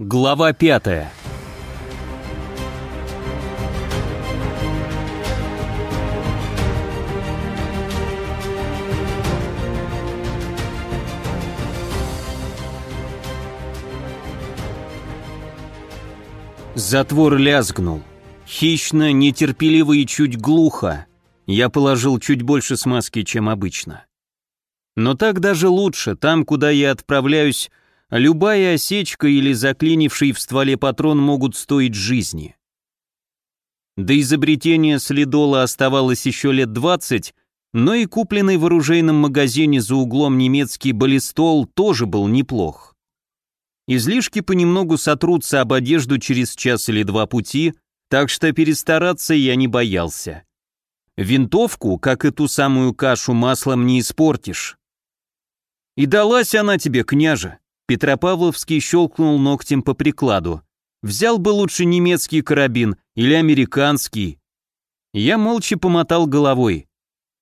Глава пятая. Затвор лязгнул. Хищно, нетерпеливо и чуть глухо. Я положил чуть больше смазки, чем обычно. Но так даже лучше, там, куда я отправляюсь, любая осечка или заклинивший в стволе патрон могут стоить жизни. До изобретения следола оставалось еще лет двадцать, но и купленный в оружейном магазине за углом немецкий баллистол тоже был неплох. Излишки понемногу сотрутся об одежду через час или два пути, так что перестараться я не боялся. Винтовку, как и ту самую кашу, маслом не испортишь. «И далась она тебе, княже!» Петропавловский щелкнул ногтем по прикладу. «Взял бы лучше немецкий карабин или американский». Я молча помотал головой.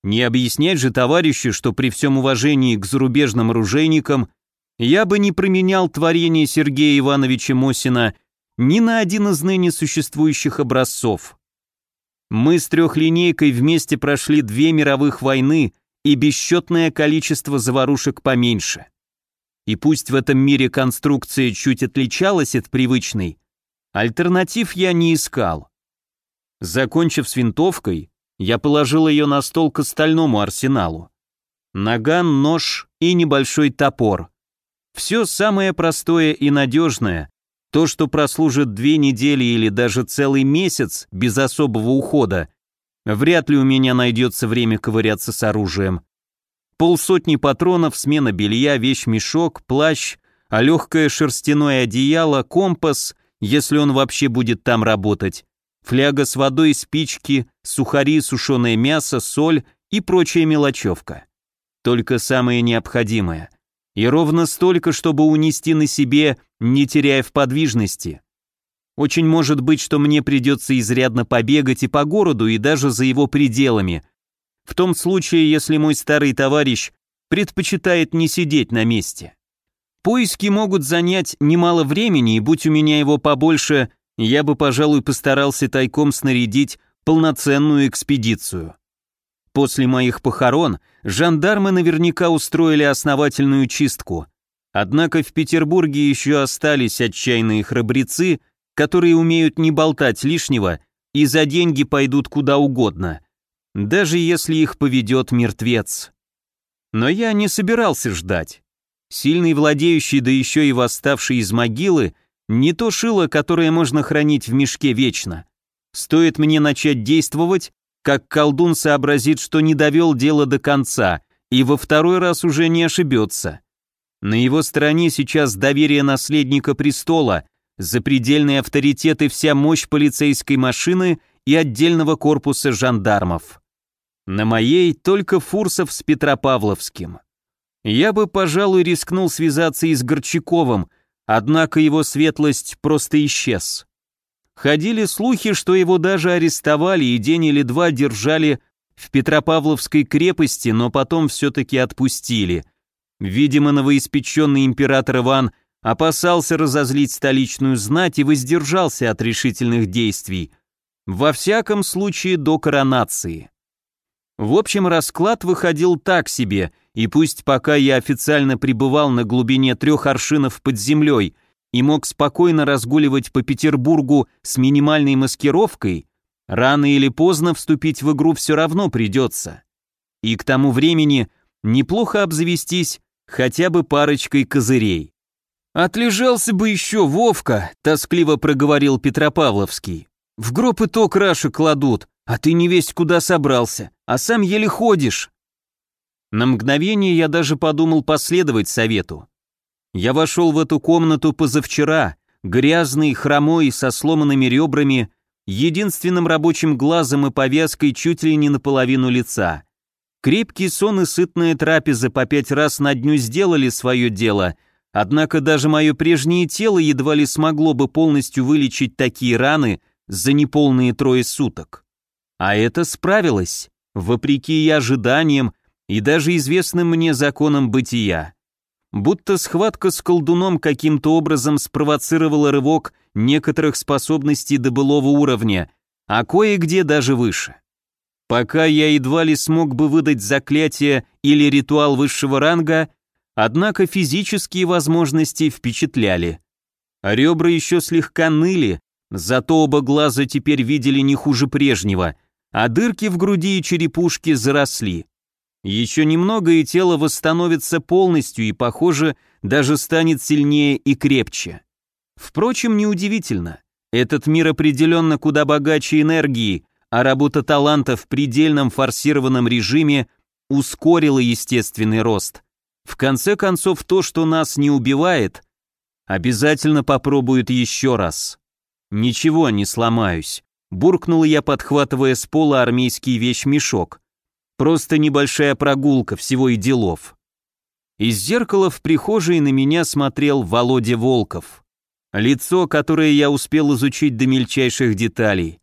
Не объяснять же товарищу, что при всем уважении к зарубежным оружейникам я бы не променял творение Сергея Ивановича Мосина ни на один из ныне существующих образцов. Мы с трехлинейкой вместе прошли две мировых войны и бесчетное количество заварушек поменьше. И пусть в этом мире конструкция чуть отличалась от привычной, альтернатив я не искал. Закончив с винтовкой, я положил ее на стол к остальному арсеналу. Наган, нож и небольшой топор. Все самое простое и надежное, то, что прослужит две недели или даже целый месяц без особого ухода, Вряд ли у меня найдется время ковыряться с оружием. Полсотни патронов, смена белья, вещь-мешок, плащ, а легкое шерстяное одеяло, компас, если он вообще будет там работать, фляга с водой, спички, сухари, сушеное мясо, соль и прочая мелочевка. Только самое необходимое. И ровно столько, чтобы унести на себе, не теряя в подвижности. Очень может быть, что мне придется изрядно побегать и по городу, и даже за его пределами. В том случае, если мой старый товарищ предпочитает не сидеть на месте. Поиски могут занять немало времени, и будь у меня его побольше, я бы, пожалуй, постарался тайком снарядить полноценную экспедицию. После моих похорон жандармы наверняка устроили основательную чистку. Однако в Петербурге еще остались отчаянные храбрецы – которые умеют не болтать лишнего и за деньги пойдут куда угодно, даже если их поведет мертвец. Но я не собирался ждать. Сильный владеющий, да еще и восставший из могилы, не то шило, которое можно хранить в мешке вечно. Стоит мне начать действовать, как колдун сообразит, что не довел дело до конца, и во второй раз уже не ошибется. На его стороне сейчас доверие наследника престола, запредельный авторитет и вся мощь полицейской машины и отдельного корпуса жандармов. На моей только Фурсов с Петропавловским. Я бы, пожалуй, рискнул связаться и с Горчаковым, однако его светлость просто исчез. Ходили слухи, что его даже арестовали и день или два держали в Петропавловской крепости, но потом все-таки отпустили. Видимо, новоиспеченный император Иван опасался разозлить столичную знать и воздержался от решительных действий, во всяком случае до коронации. В общем, расклад выходил так себе, и пусть пока я официально пребывал на глубине трех аршинов под землей и мог спокойно разгуливать по Петербургу с минимальной маскировкой, рано или поздно вступить в игру все равно придется. И к тому времени неплохо обзавестись хотя бы парочкой козырей. «Отлежался бы еще, Вовка», — тоскливо проговорил Петропавловский. «В гроб и то краши кладут, а ты не весь куда собрался, а сам еле ходишь». На мгновение я даже подумал последовать совету. Я вошел в эту комнату позавчера, грязный, хромой, со сломанными ребрами, единственным рабочим глазом и повязкой чуть ли не наполовину лица. Крепкий сон и сытная трапеза по пять раз на дню сделали свое дело — Однако даже мое прежнее тело едва ли смогло бы полностью вылечить такие раны за неполные трое суток. А это справилось, вопреки и ожиданиям, и даже известным мне законам бытия. будто схватка с колдуном каким-то образом спровоцировала рывок некоторых способностей до былого уровня, а кое-где даже выше. Пока я едва ли смог бы выдать заклятие или ритуал высшего ранга, однако физические возможности впечатляли. Ребра еще слегка ныли, зато оба глаза теперь видели не хуже прежнего, а дырки в груди и черепушке заросли. Еще немного и тело восстановится полностью и, похоже, даже станет сильнее и крепче. Впрочем, неудивительно. Этот мир определенно куда богаче энергии, а работа таланта в предельном форсированном режиме ускорила естественный рост. В конце концов, то, что нас не убивает, обязательно попробует еще раз. Ничего, не сломаюсь. Буркнул я, подхватывая с пола армейский вещмешок. Просто небольшая прогулка, всего и делов. Из зеркала в прихожей на меня смотрел Володя Волков. Лицо, которое я успел изучить до мельчайших деталей.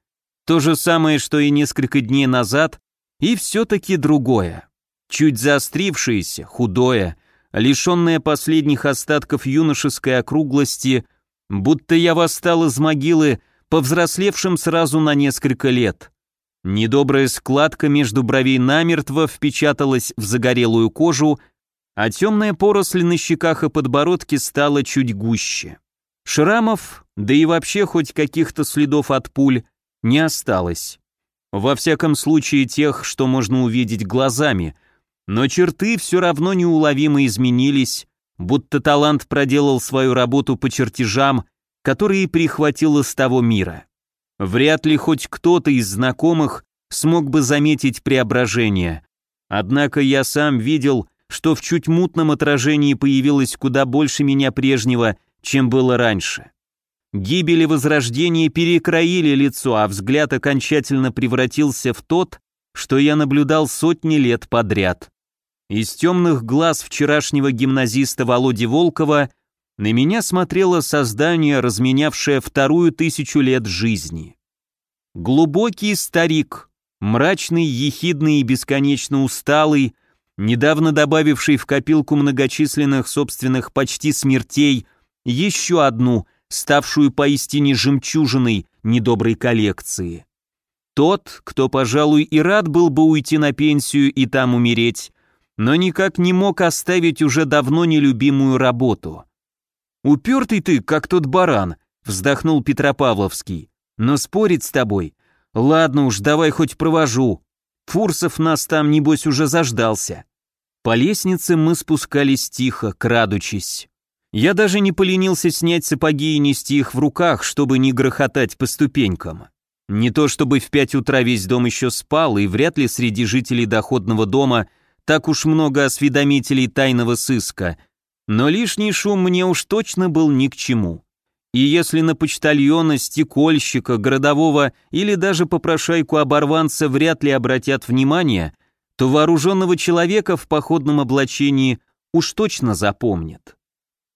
То же самое, что и несколько дней назад, и все-таки другое. Чуть заострившееся, худое, лишенное последних остатков юношеской округлости, будто я восстал из могилы, повзрослевшим сразу на несколько лет. Недобрая складка между бровей намертво впечаталась в загорелую кожу, а темная поросль на щеках и подбородке стала чуть гуще. Шрамов, да и вообще хоть каких-то следов от пуль, не осталось. Во всяком случае тех, что можно увидеть глазами, но черты все равно неуловимо изменились, будто талант проделал свою работу по чертежам, которые прихватил из того мира. Вряд ли хоть кто-то из знакомых смог бы заметить преображение. Однако я сам видел, что в чуть мутном отражении появилось куда больше меня прежнего, чем было раньше. Гибели возрождения перекроили лицо, а взгляд окончательно превратился в тот, что я наблюдал сотни лет подряд. Из темных глаз вчерашнего гимназиста Володи Волкова на меня смотрело создание, разменявшее вторую тысячу лет жизни. Глубокий старик, мрачный, ехидный и бесконечно усталый, недавно добавивший в копилку многочисленных собственных почти смертей еще одну – ставшую поистине жемчужиной недоброй коллекции. Тот, кто, пожалуй, и рад был бы уйти на пенсию и там умереть, но никак не мог оставить уже давно нелюбимую работу. «Упертый ты, как тот баран», — вздохнул Петропавловский. «Но спорить с тобой? Ладно уж, давай хоть провожу. Фурсов нас там, небось, уже заждался». По лестнице мы спускались тихо, крадучись. Я даже не поленился снять сапоги и нести их в руках, чтобы не грохотать по ступенькам. Не то чтобы в пять утра весь дом еще спал, и вряд ли среди жителей доходного дома так уж много осведомителей тайного сыска, но лишний шум мне уж точно был ни к чему. И если на почтальона, стекольщика, городового или даже попрошайку-оборванца вряд ли обратят внимание, то вооруженного человека в походном облачении уж точно запомнят.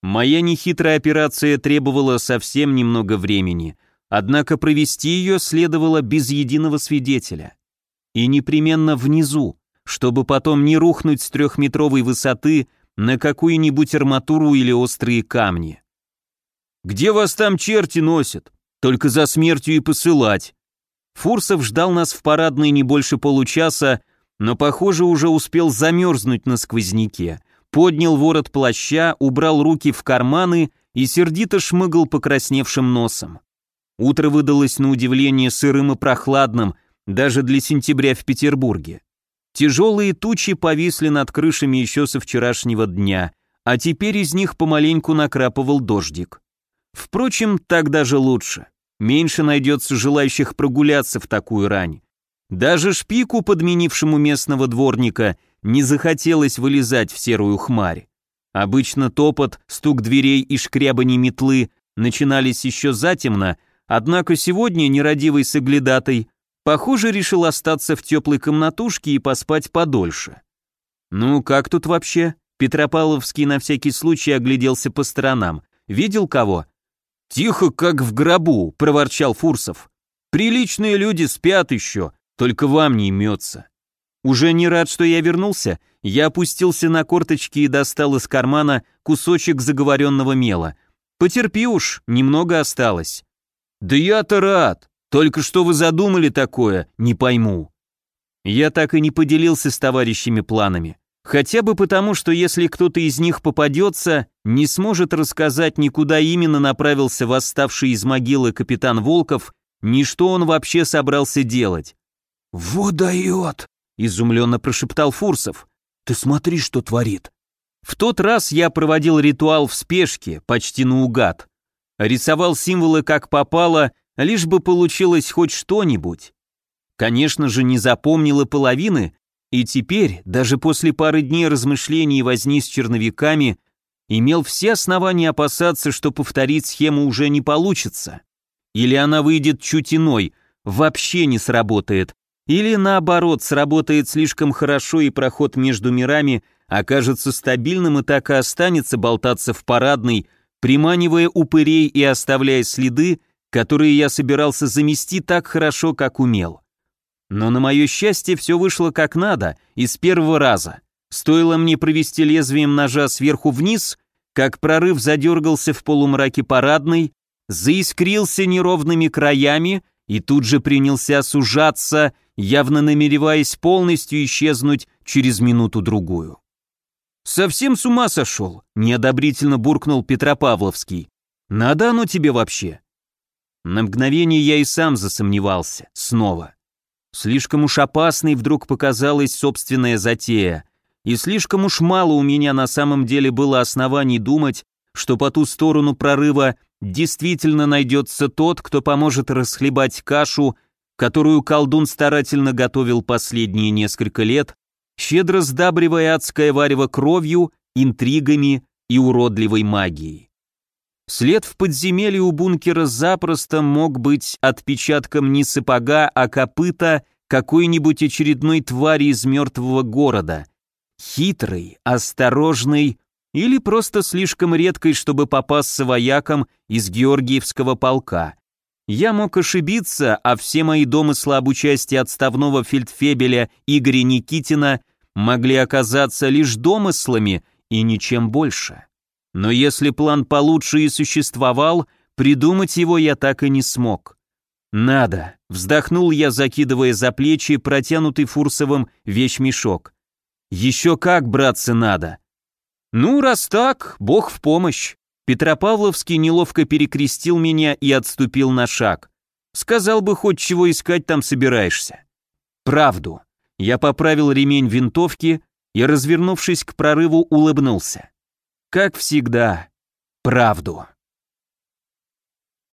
Моя нехитрая операция требовала совсем немного времени, однако провести ее следовало без единого свидетеля. И непременно внизу, чтобы потом не рухнуть с трехметровой высоты на какую-нибудь арматуру или острые камни. «Где вас там черти носят? Только за смертью и посылать». Фурсов ждал нас в парадной не больше получаса, но, похоже, уже успел замерзнуть на сквозняке поднял ворот плаща, убрал руки в карманы и сердито шмыгал покрасневшим носом. Утро выдалось на удивление сырым и прохладным, даже для сентября в Петербурге. Тяжелые тучи повисли над крышами еще со вчерашнего дня, а теперь из них помаленьку накрапывал дождик. Впрочем, так даже лучше. Меньше найдется желающих прогуляться в такую рань. Даже шпику, подменившему местного дворника, не захотелось вылезать в серую хмарь. Обычно топот, стук дверей и шкрябани метлы начинались еще затемно, однако сегодня нерадивый соглядатой, похоже, решил остаться в теплой комнатушке и поспать подольше. «Ну, как тут вообще?» Петропавловский на всякий случай огляделся по сторонам. «Видел кого?» «Тихо, как в гробу», — проворчал Фурсов. «Приличные люди спят еще, только вам не имется». «Уже не рад, что я вернулся?» я опустился на корточки и достал из кармана кусочек заговоренного мела. Потерпи уж, немного осталось. Да я-то рад. Только что вы задумали такое, не пойму. Я так и не поделился с товарищами планами. Хотя бы потому, что если кто-то из них попадется, не сможет рассказать никуда именно направился восставший из могилы капитан Волков, ни что он вообще собрался делать. «Вот дает!» — изумленно прошептал Фурсов. «Ты смотри, что творит!» В тот раз я проводил ритуал в спешке, почти наугад. Рисовал символы как попало, лишь бы получилось хоть что-нибудь. Конечно же, не запомнил и половины, и теперь, даже после пары дней размышлений и возни с черновиками, имел все основания опасаться, что повторить схему уже не получится. Или она выйдет чуть иной, вообще не сработает, или наоборот, сработает слишком хорошо и проход между мирами окажется стабильным и так и останется болтаться в парадной, приманивая упырей и оставляя следы, которые я собирался замести так хорошо, как умел. Но на мое счастье все вышло как надо, и с первого раза. Стоило мне провести лезвием ножа сверху вниз, как прорыв задергался в полумраке парадной, заискрился неровными краями и тут же принялся сужаться, явно намереваясь полностью исчезнуть через минуту-другую. «Совсем с ума сошел», — неодобрительно буркнул Петропавловский. «Надо оно тебе вообще?» На мгновение я и сам засомневался, снова. Слишком уж опасной вдруг показалась собственная затея, и слишком уж мало у меня на самом деле было оснований думать, что по ту сторону прорыва действительно найдется тот, кто поможет расхлебать кашу, которую колдун старательно готовил последние несколько лет, щедро сдабривая адское варево кровью, интригами и уродливой магией. След в подземелье у бункера запросто мог быть отпечатком не сапога, а копыта какой-нибудь очередной твари из мертвого города. Хитрый, осторожный или просто слишком редкой, чтобы попасться воякам из Георгиевского полка. Я мог ошибиться, а все мои домыслы об участии отставного фельдфебеля Игоря Никитина могли оказаться лишь домыслами и ничем больше. Но если план получше и существовал, придумать его я так и не смог. «Надо», — вздохнул я, закидывая за плечи протянутый Фурсовым вещмешок. «Еще как, братцы, надо». «Ну, раз так, бог в помощь». Петропавловский неловко перекрестил меня и отступил на шаг. Сказал бы, хоть чего искать там собираешься. Правду. Я поправил ремень винтовки и, развернувшись к прорыву, улыбнулся. Как всегда, правду.